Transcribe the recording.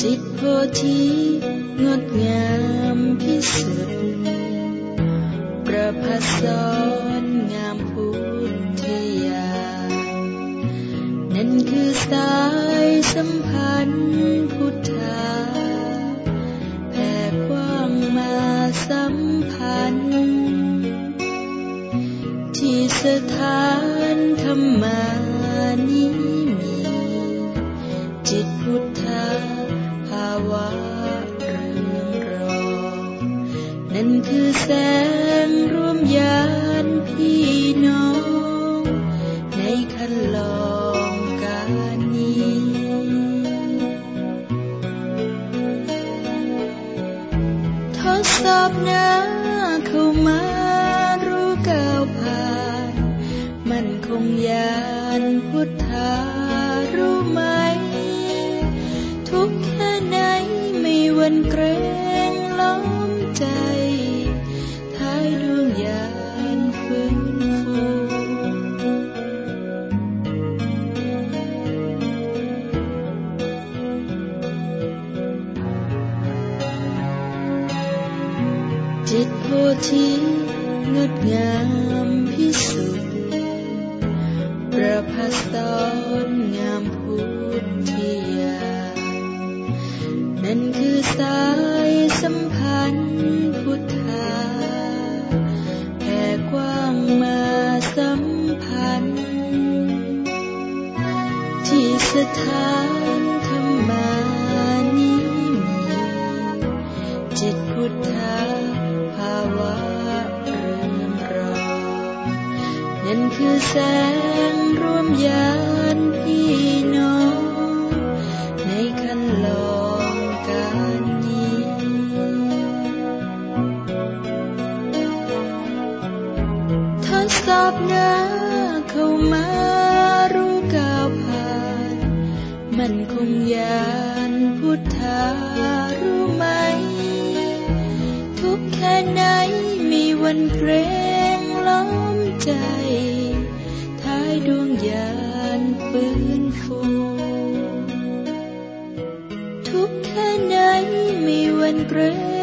ที่งดงามพิสุทธิ์ประพัสสอนงามพุทธยา นั่นคือสายสัมพันธ์พุทธาแผ่กว้างมาสัมพันธ์ ที่สถานธรรมานี้ นั่นคือแสงร่วมยานพี่น้อง ในคันลองการนี้ ทดสอบหน้าเข้ามา โพธิงดงามพิสุทธิ์ประพัสสอนงามพุทธิยา นั่นคือสายสัมพันธ์พุทธาแผ่กว้างมาสัมพันธ์ ที่สถาน นั่นคือแสงร่วมยานพี่น้อง ในคันลองการนี้ทดสอบหน้าเข้ามารู้ก้าวผ่าน มันคงยานพุทธารู้ไหม ทุกแค่ไหนมีวันเกรงล้อม ใจ ท้ายดวงยานฟื้นฟูทุกแค่ไหนมีวันเกรง